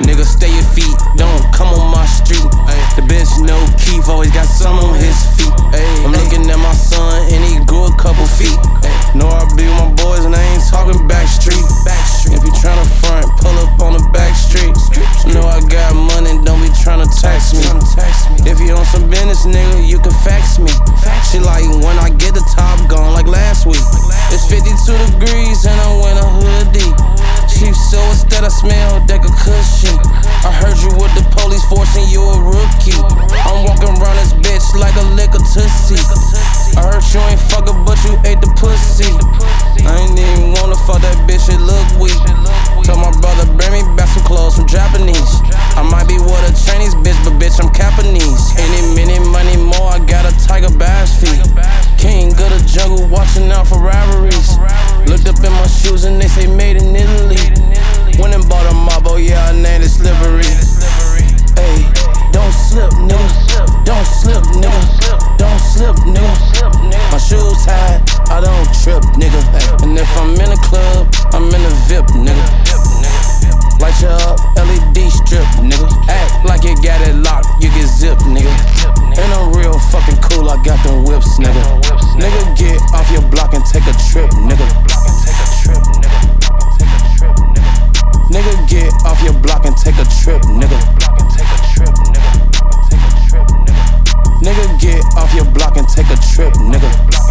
Nigga, stay your feet, don't come on my street. The bitch know Keef always got some on his You on some business, nigga, you can fax me. She like when I get the top gone, like last week. It's 52 degrees and I'm wearing a hoodie. Chief so instead I smell deck a cushion. I heard you with the police forcing you a rookie. I'm walking around this bitch like a liquor tussie. I heard you ain't fucking, but you ate the pussy. my shoes and they say made in Italy. Went and bought a marble, yeah, I named it slippery. Ayy, don't slip, nigga. Don't slip, nigga. Don't slip, nigga. My shoes tied, I don't trip, nigga. take a trip, nigga. Nigga, get off your block and take a trip, nigga.